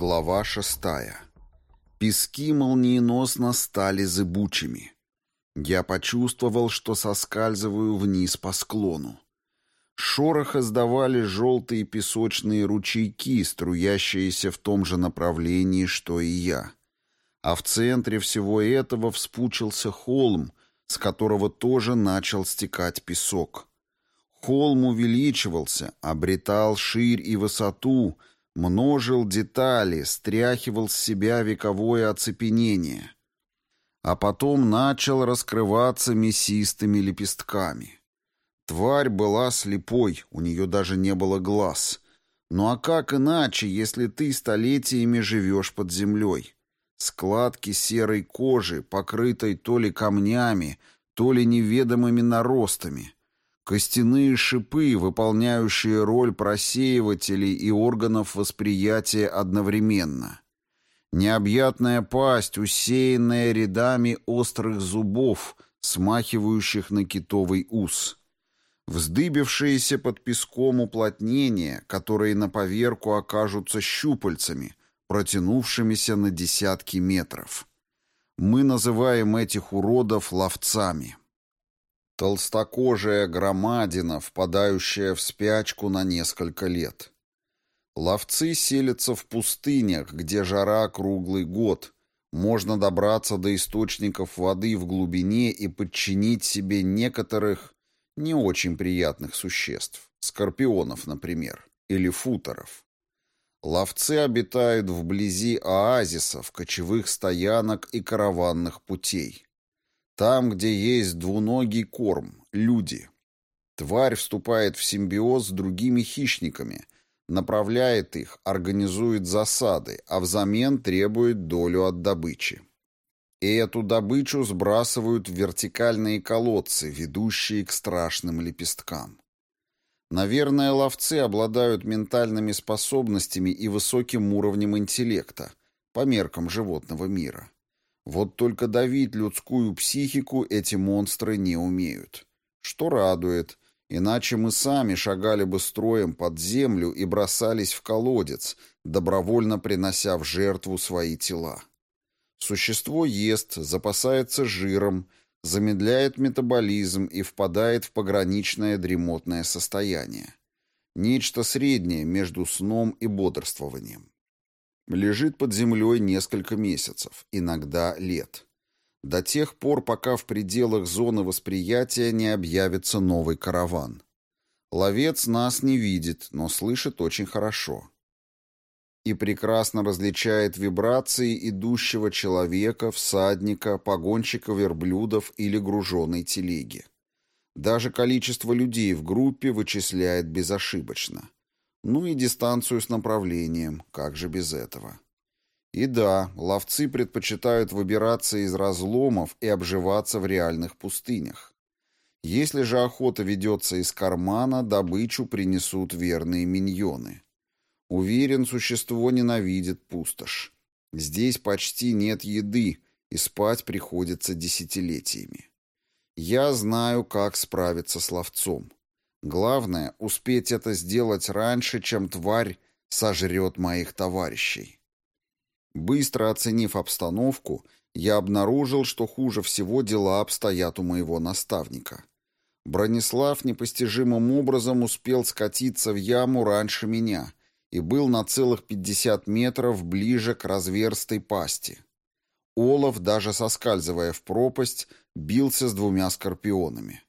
Глава шестая. Пески молниеносно стали зыбучими. Я почувствовал, что соскальзываю вниз по склону. Шорох издавали желтые песочные ручейки, струящиеся в том же направлении, что и я. А в центре всего этого вспучился холм, с которого тоже начал стекать песок. Холм увеличивался, обретал ширь и высоту — множил детали, стряхивал с себя вековое оцепенение, а потом начал раскрываться мясистыми лепестками. Тварь была слепой, у нее даже не было глаз. Ну а как иначе, если ты столетиями живешь под землей? Складки серой кожи, покрытой то ли камнями, то ли неведомыми наростами — Костяные шипы, выполняющие роль просеивателей и органов восприятия одновременно. Необъятная пасть, усеянная рядами острых зубов, смахивающих на китовый ус. Вздыбившиеся под песком уплотнения, которые на поверку окажутся щупальцами, протянувшимися на десятки метров. Мы называем этих уродов ловцами. Толстокожая громадина, впадающая в спячку на несколько лет. Ловцы селятся в пустынях, где жара круглый год. Можно добраться до источников воды в глубине и подчинить себе некоторых не очень приятных существ. Скорпионов, например, или футоров. Ловцы обитают вблизи оазисов, кочевых стоянок и караванных путей. Там, где есть двуногий корм, люди. Тварь вступает в симбиоз с другими хищниками, направляет их, организует засады, а взамен требует долю от добычи. И эту добычу сбрасывают в вертикальные колодцы, ведущие к страшным лепесткам. Наверное, ловцы обладают ментальными способностями и высоким уровнем интеллекта, по меркам животного мира. Вот только давить людскую психику эти монстры не умеют. Что радует, иначе мы сами шагали бы строем под землю и бросались в колодец, добровольно принося в жертву свои тела. Существо ест, запасается жиром, замедляет метаболизм и впадает в пограничное дремотное состояние. Нечто среднее между сном и бодрствованием. Лежит под землей несколько месяцев, иногда лет. До тех пор, пока в пределах зоны восприятия не объявится новый караван. Ловец нас не видит, но слышит очень хорошо. И прекрасно различает вибрации идущего человека, всадника, погонщика верблюдов или груженной телеги. Даже количество людей в группе вычисляет безошибочно. Ну и дистанцию с направлением, как же без этого. И да, ловцы предпочитают выбираться из разломов и обживаться в реальных пустынях. Если же охота ведется из кармана, добычу принесут верные миньоны. Уверен, существо ненавидит пустошь. Здесь почти нет еды, и спать приходится десятилетиями. Я знаю, как справиться с ловцом. Главное — успеть это сделать раньше, чем тварь сожрет моих товарищей. Быстро оценив обстановку, я обнаружил, что хуже всего дела обстоят у моего наставника. Бронислав непостижимым образом успел скатиться в яму раньше меня и был на целых 50 метров ближе к разверстой пасти. Олаф, даже соскальзывая в пропасть, бился с двумя скорпионами.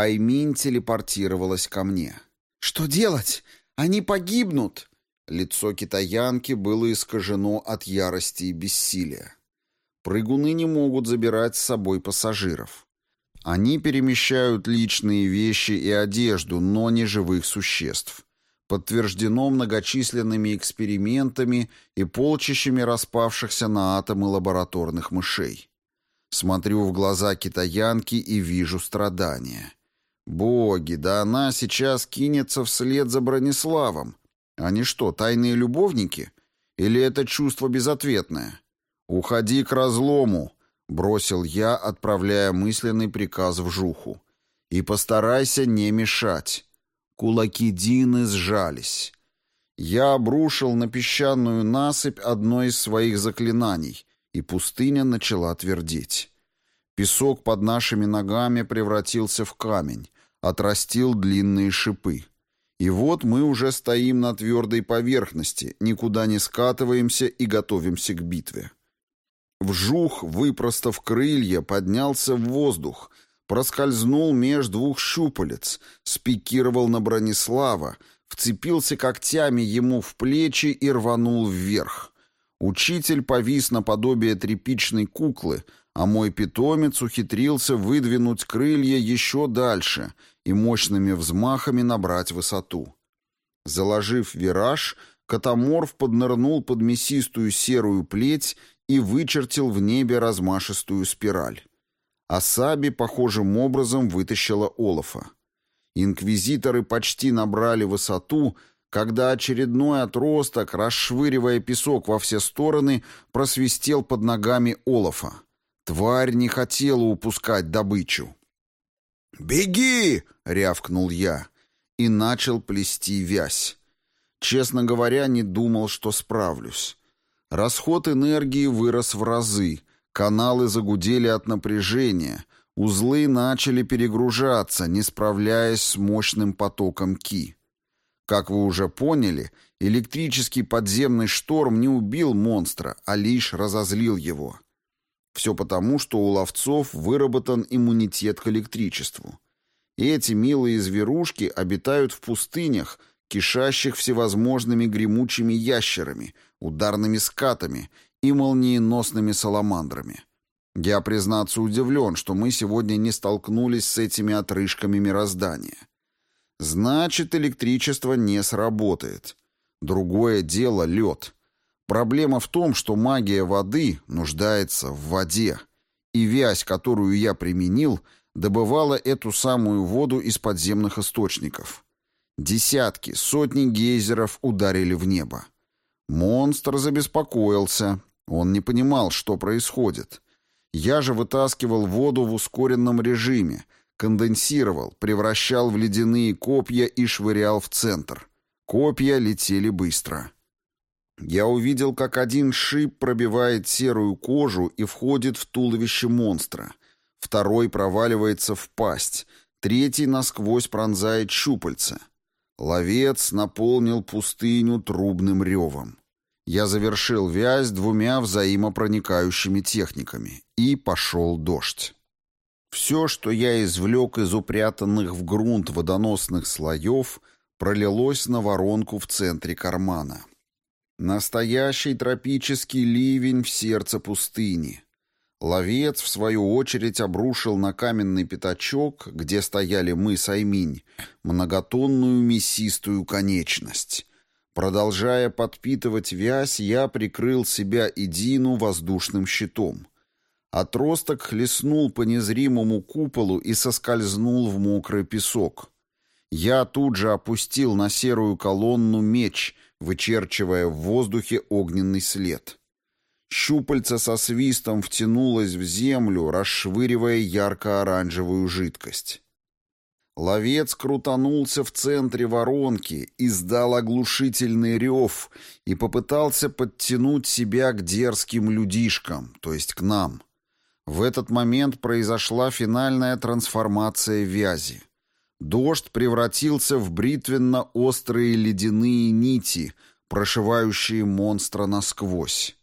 Аймин телепортировалась ко мне. «Что делать? Они погибнут!» Лицо китаянки было искажено от ярости и бессилия. Прыгуны не могут забирать с собой пассажиров. Они перемещают личные вещи и одежду, но не живых существ. Подтверждено многочисленными экспериментами и полчищами распавшихся на атомы лабораторных мышей. Смотрю в глаза китаянки и вижу страдания. Боги, да она сейчас кинется вслед за Брониславом. Они что, тайные любовники? Или это чувство безответное? «Уходи к разлому», — бросил я, отправляя мысленный приказ в жуху. «И постарайся не мешать». Кулаки Дины сжались. Я обрушил на песчаную насыпь одно из своих заклинаний, и пустыня начала твердеть. Песок под нашими ногами превратился в камень, отрастил длинные шипы. И вот мы уже стоим на твердой поверхности, никуда не скатываемся и готовимся к битве. Вжух, выпростав крылья, поднялся в воздух, проскользнул меж двух щупалец, спикировал на Бронислава, вцепился когтями ему в плечи и рванул вверх. Учитель повис наподобие тряпичной куклы, а мой питомец ухитрился выдвинуть крылья еще дальше и мощными взмахами набрать высоту. Заложив вираж, катаморф поднырнул под мясистую серую плеть и вычертил в небе размашистую спираль. Асаби похожим образом вытащила Олафа. Инквизиторы почти набрали высоту, когда очередной отросток, расшвыривая песок во все стороны, просвистел под ногами Олафа. Тварь не хотела упускать добычу. «Беги!» — рявкнул я и начал плести вязь. Честно говоря, не думал, что справлюсь. Расход энергии вырос в разы, каналы загудели от напряжения, узлы начали перегружаться, не справляясь с мощным потоком ки. Как вы уже поняли, электрический подземный шторм не убил монстра, а лишь разозлил его. Все потому, что у ловцов выработан иммунитет к электричеству. И эти милые зверушки обитают в пустынях, кишащих всевозможными гремучими ящерами, ударными скатами и молниеносными саламандрами. Я, признаться, удивлен, что мы сегодня не столкнулись с этими отрыжками мироздания. Значит, электричество не сработает. Другое дело — лед. Проблема в том, что магия воды нуждается в воде, и вязь, которую я применил, добывала эту самую воду из подземных источников. Десятки, сотни гейзеров ударили в небо. Монстр забеспокоился. Он не понимал, что происходит. Я же вытаскивал воду в ускоренном режиме, конденсировал, превращал в ледяные копья и швырял в центр. Копья летели быстро. Я увидел, как один шип пробивает серую кожу и входит в туловище монстра. Второй проваливается в пасть, третий насквозь пронзает щупальца. Ловец наполнил пустыню трубным ревом. Я завершил вязь двумя взаимопроникающими техниками, и пошел дождь. Все, что я извлек из упрятанных в грунт водоносных слоев, пролилось на воронку в центре кармана. Настоящий тропический ливень в сердце пустыни. Ловец, в свою очередь, обрушил на каменный пятачок, где стояли мы с Айминь, многотонную мясистую конечность. Продолжая подпитывать вязь, я прикрыл себя и Дину воздушным щитом. Отросток хлестнул по незримому куполу и соскользнул в мокрый песок. Я тут же опустил на серую колонну меч, вычерчивая в воздухе огненный след. Щупальце со свистом втянулось в землю, расшвыривая ярко-оранжевую жидкость. Ловец крутанулся в центре воронки, издал оглушительный рев и попытался подтянуть себя к дерзким людишкам, то есть к нам. В этот момент произошла финальная трансформация вязи. Дождь превратился в бритвенно-острые ледяные нити, прошивающие монстра насквозь.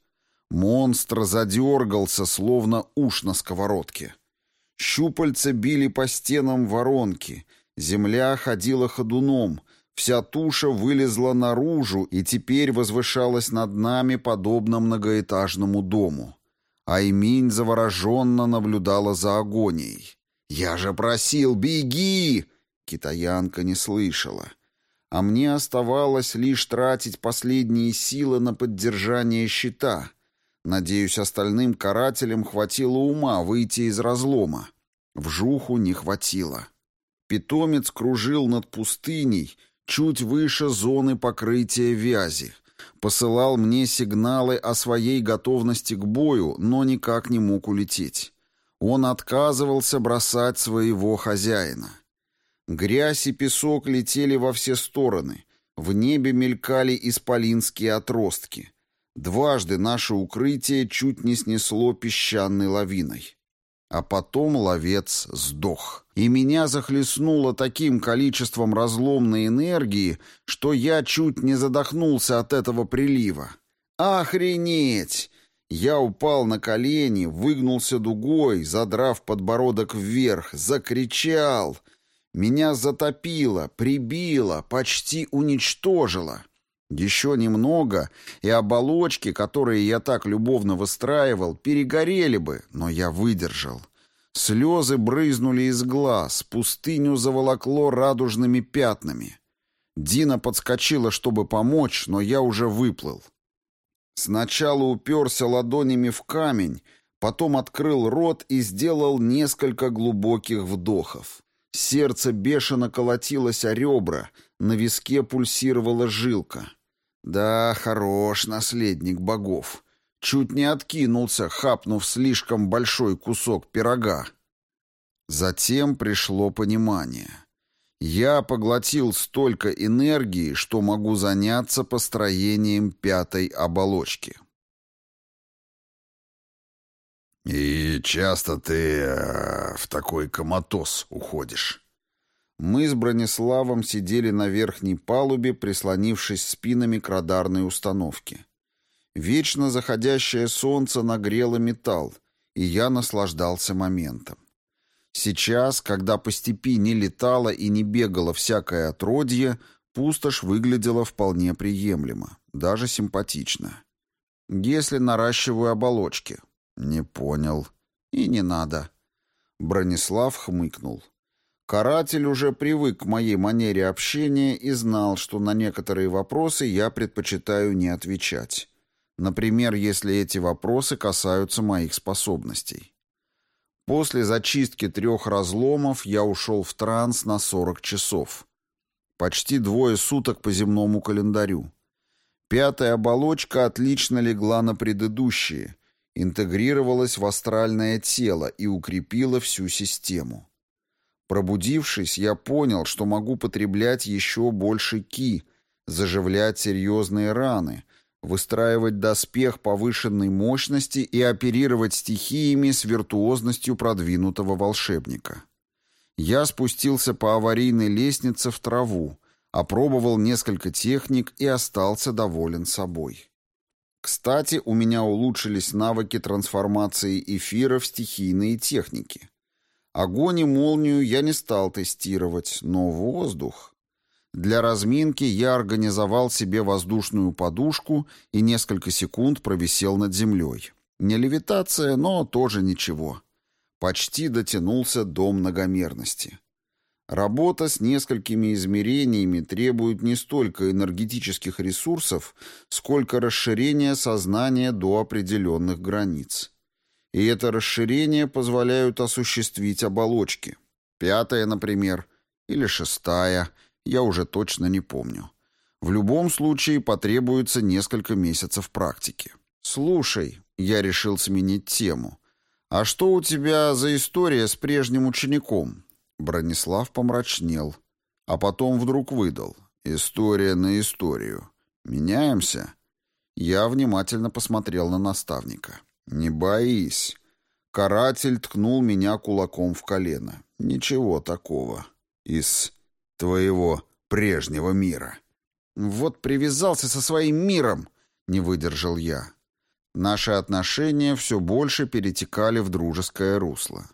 Монстр задергался, словно уш на сковородке. Щупальца били по стенам воронки, земля ходила ходуном, вся туша вылезла наружу и теперь возвышалась над нами, подобно многоэтажному дому. Айминь завороженно наблюдала за агонией. «Я же просил, беги!» Китаянка не слышала. А мне оставалось лишь тратить последние силы на поддержание щита. Надеюсь, остальным карателям хватило ума выйти из разлома. В жуху не хватило. Питомец кружил над пустыней, чуть выше зоны покрытия вязи. Посылал мне сигналы о своей готовности к бою, но никак не мог улететь. Он отказывался бросать своего хозяина. Грязь и песок летели во все стороны. В небе мелькали исполинские отростки. Дважды наше укрытие чуть не снесло песчаной лавиной. А потом ловец сдох. И меня захлестнуло таким количеством разломной энергии, что я чуть не задохнулся от этого прилива. «Охренеть!» Я упал на колени, выгнулся дугой, задрав подбородок вверх, закричал. Меня затопило, прибило, почти уничтожило. Еще немного, и оболочки, которые я так любовно выстраивал, перегорели бы, но я выдержал. Слезы брызнули из глаз, пустыню заволокло радужными пятнами. Дина подскочила, чтобы помочь, но я уже выплыл. Сначала уперся ладонями в камень, потом открыл рот и сделал несколько глубоких вдохов. Сердце бешено колотилось о ребра, на виске пульсировала жилка. Да, хорош наследник богов. Чуть не откинулся, хапнув слишком большой кусок пирога. Затем пришло понимание. Я поглотил столько энергии, что могу заняться построением пятой оболочки. «И часто ты э, в такой коматоз уходишь?» Мы с Брониславом сидели на верхней палубе, прислонившись спинами к радарной установке. Вечно заходящее солнце нагрело металл, и я наслаждался моментом. Сейчас, когда по степи не летало и не бегало всякое отродье, пустошь выглядела вполне приемлемо, даже симпатично. Если наращиваю оболочки. Не понял. И не надо. Бронислав хмыкнул. Каратель уже привык к моей манере общения и знал, что на некоторые вопросы я предпочитаю не отвечать. Например, если эти вопросы касаются моих способностей. После зачистки трех разломов я ушел в транс на 40 часов. Почти двое суток по земному календарю. Пятая оболочка отлично легла на предыдущие, интегрировалась в астральное тело и укрепила всю систему. Пробудившись, я понял, что могу потреблять еще больше ки, заживлять серьезные раны, выстраивать доспех повышенной мощности и оперировать стихиями с виртуозностью продвинутого волшебника. Я спустился по аварийной лестнице в траву, опробовал несколько техник и остался доволен собой. Кстати, у меня улучшились навыки трансформации эфира в стихийные техники. Огонь и молнию я не стал тестировать, но воздух... Для разминки я организовал себе воздушную подушку и несколько секунд провисел над землей. Не левитация, но тоже ничего. Почти дотянулся до многомерности. Работа с несколькими измерениями требует не столько энергетических ресурсов, сколько расширения сознания до определенных границ. И это расширение позволяют осуществить оболочки. Пятая, например, или шестая – я уже точно не помню. В любом случае потребуется несколько месяцев практики. «Слушай», — я решил сменить тему, «а что у тебя за история с прежним учеником?» Бронислав помрачнел, а потом вдруг выдал. «История на историю. Меняемся?» Я внимательно посмотрел на наставника. «Не боись». Каратель ткнул меня кулаком в колено. «Ничего такого. Из твоего прежнего мира. Вот привязался со своим миром, не выдержал я. Наши отношения все больше перетекали в дружеское русло.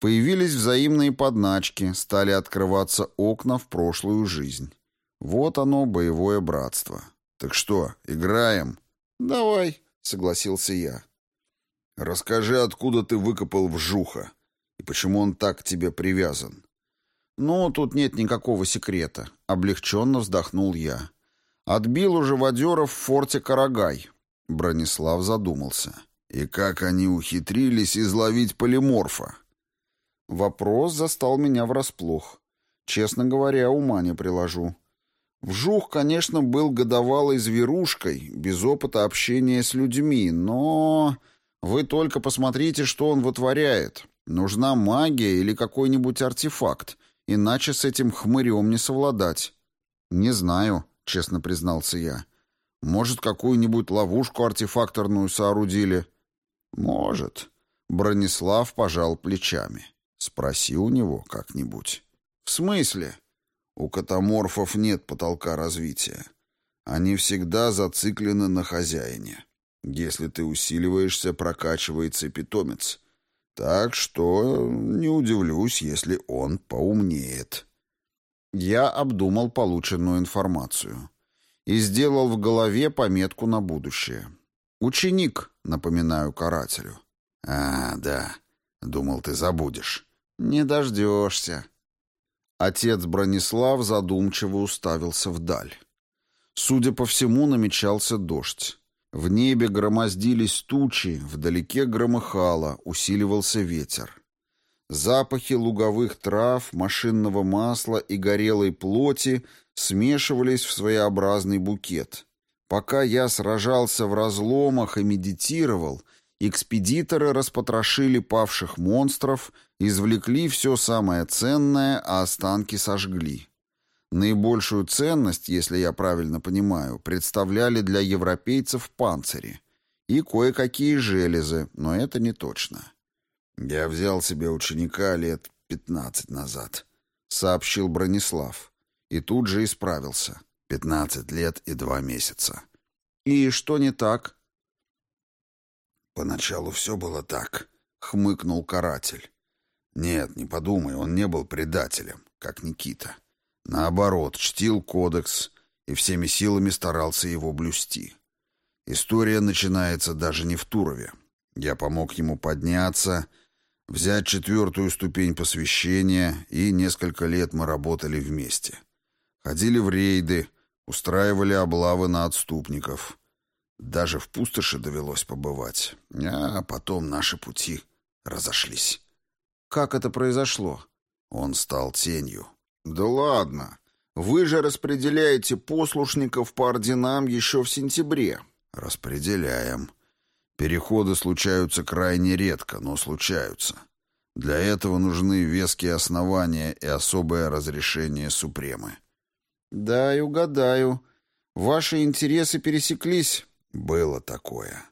Появились взаимные подначки, стали открываться окна в прошлую жизнь. Вот оно, боевое братство. Так что, играем? Давай, согласился я. Расскажи, откуда ты выкопал вжуха и почему он так к тебе привязан. «Ну, тут нет никакого секрета», — облегченно вздохнул я. «Отбил у живодеров в форте Карагай». Бронислав задумался. «И как они ухитрились изловить полиморфа?» Вопрос застал меня врасплох. Честно говоря, ума не приложу. Вжух, конечно, был годовалой зверушкой, без опыта общения с людьми, но... Вы только посмотрите, что он вытворяет. Нужна магия или какой-нибудь артефакт, Иначе с этим хмырем не совладать. Не знаю, честно признался я. «Может, какую-нибудь ловушку артефакторную соорудили?» «Может». Бронислав пожал плечами. «Спроси у него как-нибудь». «В смысле?» «У катаморфов нет потолка развития. Они всегда зациклены на хозяине. Если ты усиливаешься, прокачивается питомец. Так что не удивлюсь, если он поумнеет». Я обдумал полученную информацию и сделал в голове пометку на будущее. «Ученик», напоминаю карателю. «А, да, думал, ты забудешь». «Не дождешься». Отец Бронислав задумчиво уставился вдаль. Судя по всему, намечался дождь. В небе громоздились тучи, вдалеке громыхало, усиливался ветер. Запахи луговых трав, машинного масла и горелой плоти смешивались в своеобразный букет. Пока я сражался в разломах и медитировал, экспедиторы распотрошили павших монстров, извлекли все самое ценное, а останки сожгли. Наибольшую ценность, если я правильно понимаю, представляли для европейцев панцири и кое-какие железы, но это не точно. «Я взял себе ученика лет пятнадцать назад», — сообщил Бронислав. И тут же исправился. «Пятнадцать лет и два месяца». «И что не так?» «Поначалу все было так», — хмыкнул каратель. «Нет, не подумай, он не был предателем, как Никита. Наоборот, чтил кодекс и всеми силами старался его блюсти. История начинается даже не в Турове. Я помог ему подняться взять четвертую ступень посвящения, и несколько лет мы работали вместе. Ходили в рейды, устраивали облавы на отступников. Даже в пустоши довелось побывать. А потом наши пути разошлись. Как это произошло? Он стал тенью. Да ладно. Вы же распределяете послушников по орденам еще в сентябре. Распределяем. Переходы случаются крайне редко, но случаются. Для этого нужны веские основания и особое разрешение Супремы. Да, и угадаю. Ваши интересы пересеклись. Было такое.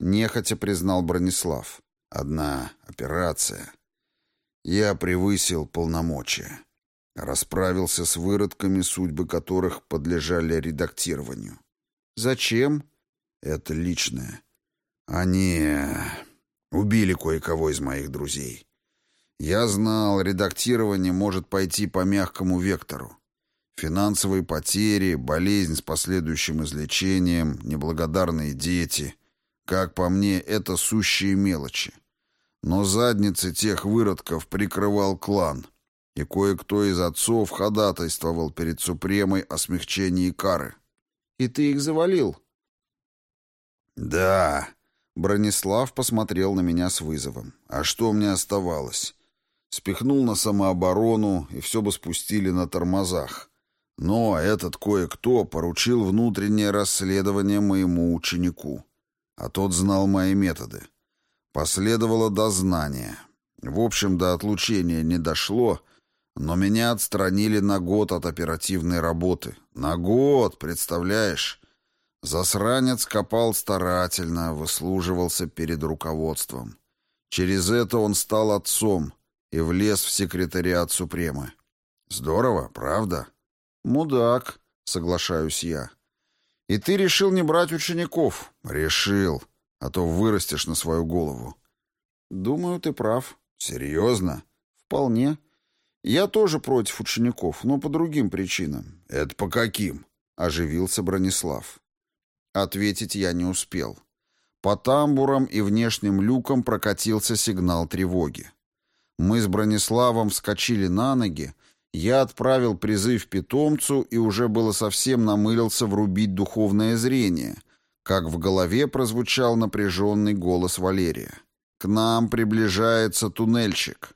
Нехотя признал Бронислав. Одна операция. Я превысил полномочия. Расправился с выродками, судьбы которых подлежали редактированию. Зачем? Это личное. Они э, убили кое-кого из моих друзей. Я знал, редактирование может пойти по мягкому вектору. Финансовые потери, болезнь с последующим излечением, неблагодарные дети. Как по мне, это сущие мелочи. Но задницы тех выродков прикрывал клан, и кое-кто из отцов ходатайствовал перед Супремой о смягчении кары. «И ты их завалил?» «Да», Бронислав посмотрел на меня с вызовом. «А что мне оставалось? Спихнул на самооборону, и все бы спустили на тормозах. Но этот кое-кто поручил внутреннее расследование моему ученику. А тот знал мои методы. Последовало дознание. В общем, до отлучения не дошло, но меня отстранили на год от оперативной работы. На год, представляешь? Засранец копал старательно, выслуживался перед руководством. Через это он стал отцом и влез в секретариат Супремы. Здорово, правда? Мудак, соглашаюсь я. И ты решил не брать учеников? Решил, а то вырастешь на свою голову. Думаю, ты прав. Серьезно? Вполне. Я тоже против учеников, но по другим причинам. Это по каким? Оживился Бронислав. Ответить я не успел. По тамбурам и внешним люкам прокатился сигнал тревоги. Мы с Брониславом вскочили на ноги, я отправил призыв питомцу и уже было совсем намылился врубить духовное зрение, как в голове прозвучал напряженный голос Валерия. «К нам приближается туннельщик».